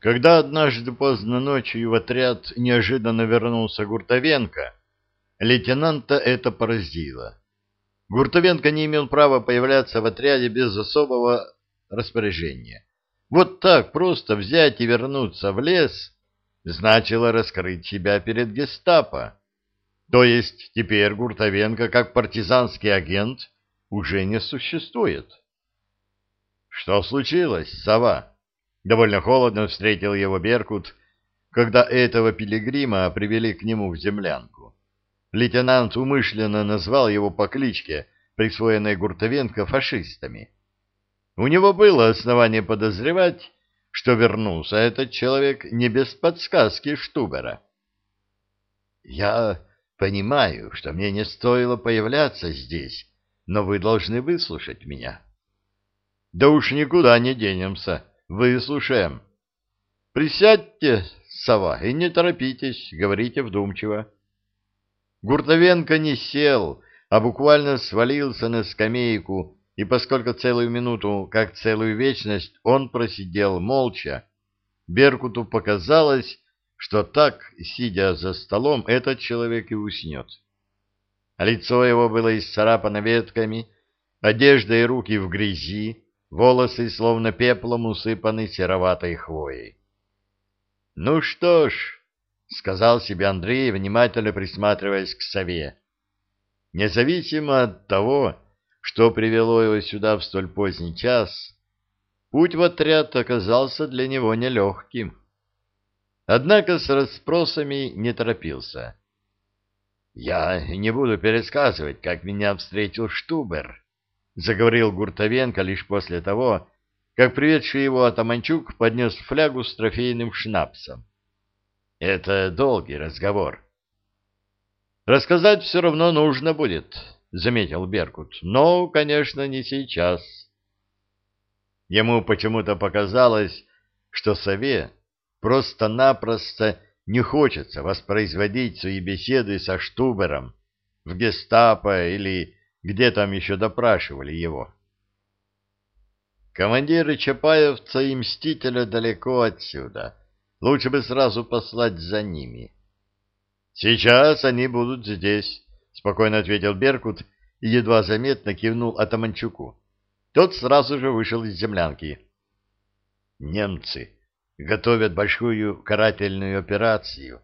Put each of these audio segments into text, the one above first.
Когда однажды поздно ночью в отряд неожиданно вернулся Гуртовенко, лейтенанта это поразило. Гуртовенко не имел права появляться в отряде без особого распоряжения. Вот так просто взять и вернуться в лес значило раскрыть себя перед гестапо. То есть теперь Гуртовенко, как партизанский агент, уже не существует. Что случилось, сова? Довольно холодно встретил его Беркут, когда этого пилигрима привели к нему в землянку. Лейтенант умышленно назвал его по кличке, присвоенной Гуртовенко фашистами. У него было основание подозревать, что вернулся этот человек не без подсказки Штубера. «Я понимаю, что мне не стоило появляться здесь, но вы должны выслушать меня». «Да уж никуда не денемся», Выслушаем. Присядьте, сова, и не торопитесь, говорите вдумчиво. Гуртовенко не сел, а буквально свалился на скамейку, и поскольку целую минуту, как целую вечность, он просидел молча, Беркуту показалось, что так, сидя за столом, этот человек и уснет. Лицо его было исцарапано ветками, одежда и руки в грязи, волосы словно пеплом усыпаны сероватой хвоей. — Ну что ж, — сказал себе Андрей, внимательно присматриваясь к сове, — независимо от того, что привело его сюда в столь поздний час, путь в отряд оказался для него нелегким. Однако с расспросами не торопился. — Я не буду пересказывать, как меня встретил Штубер, заговорил Гуртовенко лишь после того, как приведший его Атаманчук поднес флягу с трофейным шнапсом. Это долгий разговор. Рассказать все равно нужно будет, заметил Беркут, но, конечно, не сейчас. Ему почему-то показалось, что сове просто-напросто не хочется воспроизводить свои беседы со Штубером в гестапо или где там еще допрашивали его. Командиры Чапаевца и Мстителя далеко отсюда. Лучше бы сразу послать за ними. Сейчас они будут здесь, спокойно ответил Беркут и едва заметно кивнул Атаманчуку. Тот сразу же вышел из землянки. Немцы готовят большую карательную операцию.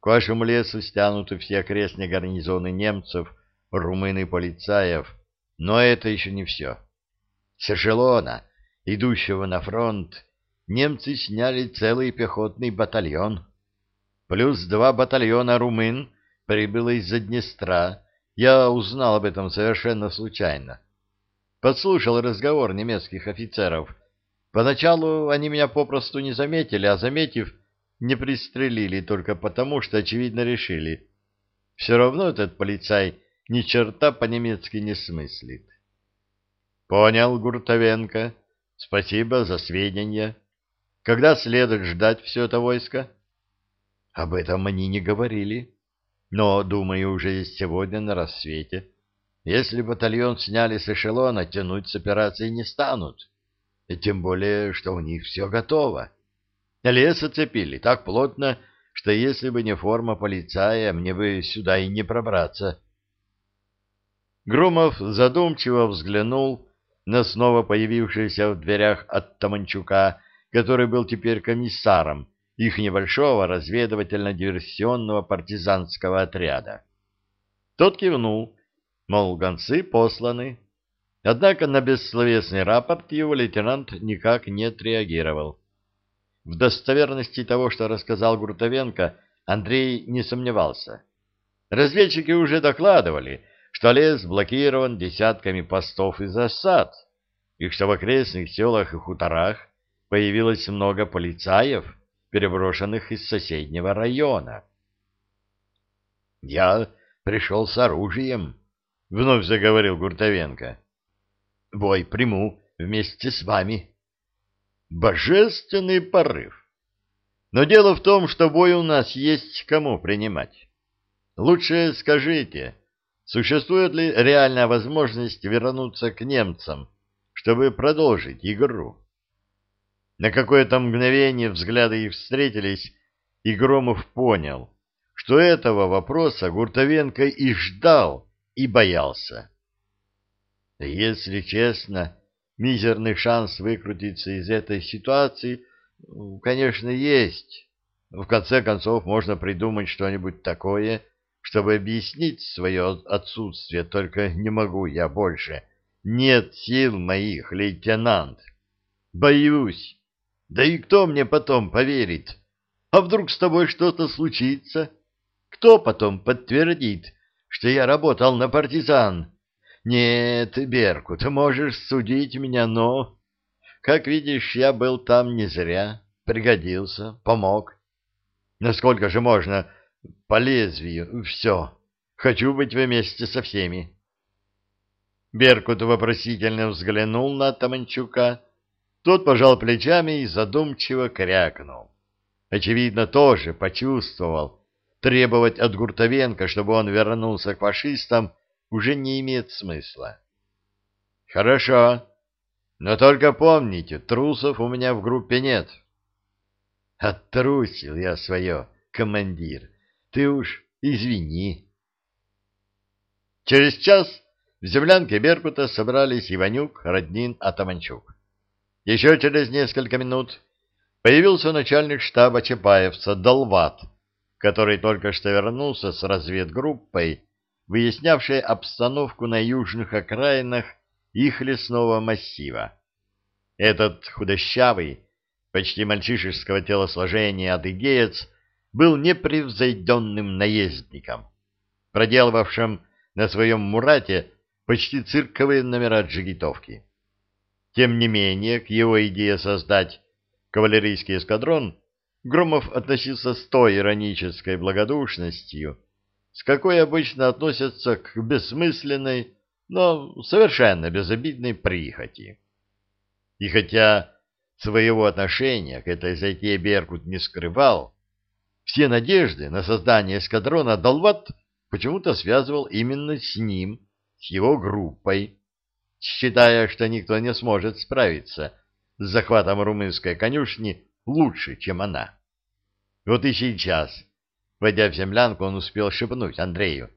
К вашему лесу стянуты все окрестные гарнизоны немцев румын и полицаев, но это еще не все. С эшелона, идущего на фронт, немцы сняли целый пехотный батальон. Плюс два батальона румын прибыло из-за Днестра. Я узнал об этом совершенно случайно. Подслушал разговор немецких офицеров. Поначалу они меня попросту не заметили, а заметив, не пристрелили только потому, что, очевидно, решили. Все равно этот полицай ни черта по-немецки не смыслит. Понял, Гуртовенко. Спасибо за сведения. Когда следует ждать все это войско? Об этом они не говорили. Но, думаю, уже сегодня на рассвете. Если батальон сняли с эшелона, тянуть с операцией не станут. Тем более, что у них все готово. Лес оцепили так плотно, что если бы не форма полицая, мне бы сюда и не пробраться. Громов задумчиво взглянул на снова появившегося в дверях от Таманчука, который был теперь комиссаром их небольшого разведывательно-диверсионного партизанского отряда. Тот кивнул, мол, гонцы посланы. Однако на бессловесный рапорт его лейтенант никак не отреагировал. В достоверности того, что рассказал Гуртовенко, Андрей не сомневался. Разведчики уже докладывали, что лес блокирован десятками постов и засад, и что в окрестных селах и хуторах появилось много полицаев, переброшенных из соседнего района. «Я пришел с оружием», — вновь заговорил Гуртовенко. «Бой приму вместе с вами». «Божественный порыв! Но дело в том, что бой у нас есть кому принимать. Лучше скажите, Существует ли реальная возможность вернуться к немцам, чтобы продолжить игру? На какое-то мгновение взгляды их встретились, и Громов понял, что этого вопроса Гуртовенко и ждал, и боялся. Если честно, мизерный шанс выкрутиться из этой ситуации, конечно, есть. В конце концов, можно придумать что-нибудь такое, чтобы объяснить свое отсутствие, только не могу я больше. Нет сил моих, лейтенант. Боюсь. Да и кто мне потом поверит? А вдруг с тобой что-то случится? Кто потом подтвердит, что я работал на партизан? Нет, Берку, ты можешь судить меня, но... Как видишь, я был там не зря, пригодился, помог. Насколько же можно по лезвию? Все. Хочу быть вместе со всеми. Беркут вопросительно взглянул на Таманчука. Тот пожал плечами и задумчиво крякнул. Очевидно, тоже почувствовал. Требовать от Гуртовенко, чтобы он вернулся к фашистам, уже не имеет смысла. Хорошо, но только помните, трусов у меня в группе нет. Оттрусил я свое, командир. Ты уж извини. Через час в землянке Беркута собрались Иванюк, Роднин, Атаманчук. Еще через несколько минут появился начальник штаба Чапаевца Долват, который только что вернулся с разведгруппой выяснявшие обстановку на южных окраинах их лесного массива. Этот худощавый, почти мальчишеского телосложения адыгеец был непревзойденным наездником, проделывавшим на своем Мурате почти цирковые номера джигитовки. Тем не менее, к его идее создать кавалерийский эскадрон Громов относился с той иронической благодушностью, с какой обычно относятся к бессмысленной, но совершенно безобидной прихоти. И хотя своего отношения к этой затее Беркут не скрывал, все надежды на создание эскадрона Долват почему-то связывал именно с ним, с его группой, считая, что никто не сможет справиться с захватом румынской конюшни лучше, чем она. Вот и сейчас Войдя в землянку, он успел шепнуть Андрею.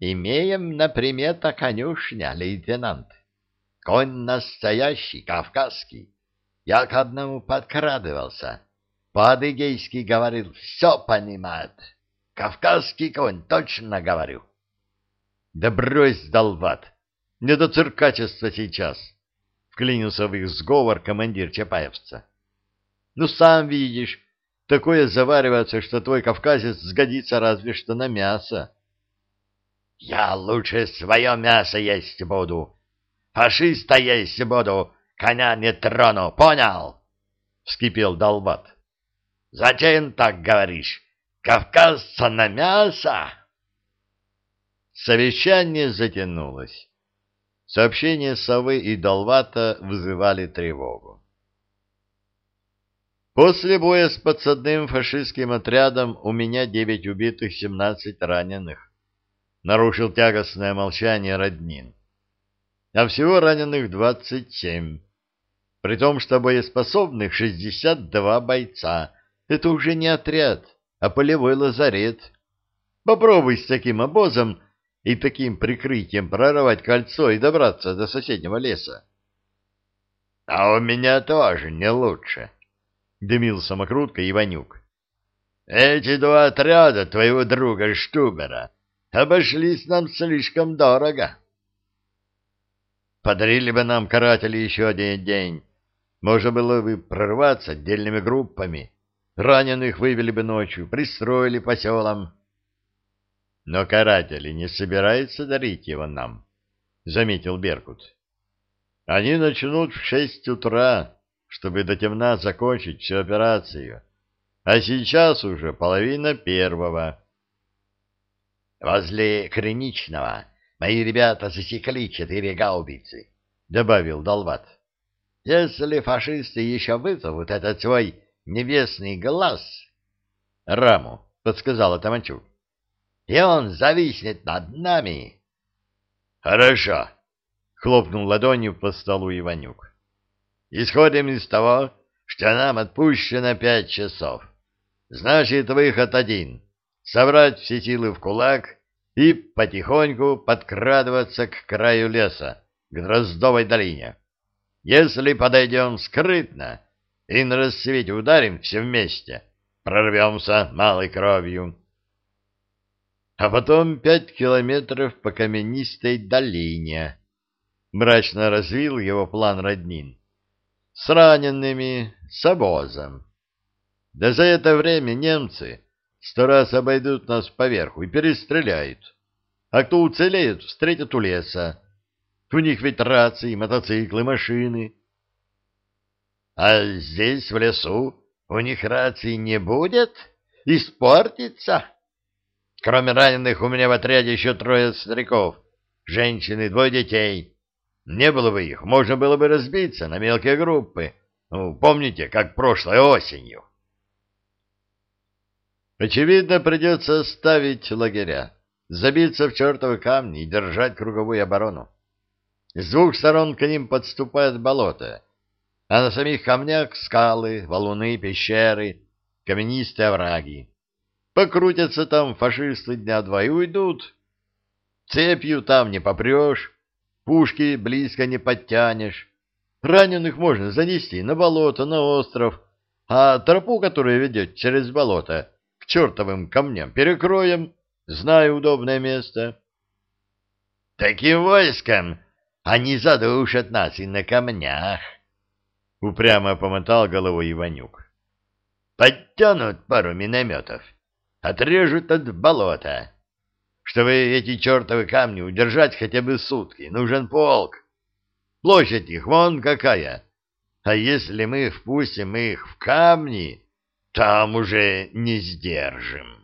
«Имеем на примета конюшня, лейтенант. Конь настоящий, кавказский. Я к одному подкрадывался. По-адыгейски говорил, все понимает. Кавказский конь, точно говорю». «Да брось, долбат! Не до циркачества сейчас!» — вклинился в их сговор командир Чапаевца. «Ну, сам видишь, Такое заваривается, что твой кавказец сгодится разве что на мясо. — Я лучше свое мясо есть буду. Фашиста есть буду, коня не трону, понял? — вскипел Долбат. — Зачем так говоришь? Кавказца на мясо? Совещание затянулось. Сообщения совы и Долвата вызывали тревогу. После боя с подсадным фашистским отрядом у меня девять убитых, семнадцать раненых. Нарушил тягостное молчание Роднин. А всего раненых двадцать семь. При том, что боеспособных шестьдесят два бойца. Это уже не отряд, а полевой лазарет. Попробуй с таким обозом и таким прикрытием прорвать кольцо и добраться до соседнего леса. — А у меня тоже не лучше, дымил самокрутка Иванюк. Эти два отряда твоего друга Штубера обошлись нам слишком дорого. Подарили бы нам каратели еще один день. Можно было бы прорваться отдельными группами. Раненых вывели бы ночью, пристроили по селам. Но каратели не собираются дарить его нам, — заметил Беркут. Они начнут в шесть утра, чтобы до темна закончить всю операцию. А сейчас уже половина первого. «Возле Криничного мои ребята засекли четыре гаубицы», — добавил Долват. «Если фашисты еще вызовут этот свой небесный глаз...» «Раму», — подсказал Атаманчук. «И он зависнет над нами». «Хорошо», — хлопнул ладонью по столу Иванюк. исходим из того, что нам отпущено пять часов. Значит, выход один — собрать все силы в кулак и потихоньку подкрадываться к краю леса, к Дроздовой долине. Если подойдем скрытно и на рассвете ударим все вместе, прорвемся малой кровью. А потом пять километров по каменистой долине. Мрачно развил его план Роднин. С ранеными, с обозом. Да за это время немцы сто раз обойдут нас поверху и перестреляют. А кто уцелеет, встретят у леса. У них ведь рации, мотоциклы, машины. А здесь, в лесу, у них рации не будет? Испортится? Кроме раненых, у меня в отряде еще трое стариков, женщины, двое детей. Не было бы их, можно было бы разбиться на мелкие группы. Ну, помните, как прошлой осенью? Очевидно, придется оставить лагеря, забиться в чертовы камни и держать круговую оборону. С двух сторон к ним подступает болото, а на самих камнях скалы, валуны, пещеры, каменистые овраги. Покрутятся там фашисты дня два и уйдут. Цепью там не попрешь, пушки близко не подтянешь. Раненых можно занести на болото, на остров, а тропу, которая ведет через болото, к чертовым камням перекроем, зная удобное место. Таким войском они задушат нас и на камнях. Упрямо помотал головой Иванюк. Подтянут пару минометов, отрежут от болота. Чтобы эти чертовы камни удержать хотя бы сутки, нужен полк. Площадь их вон какая. А если мы впустим их в камни, там уже не сдержим.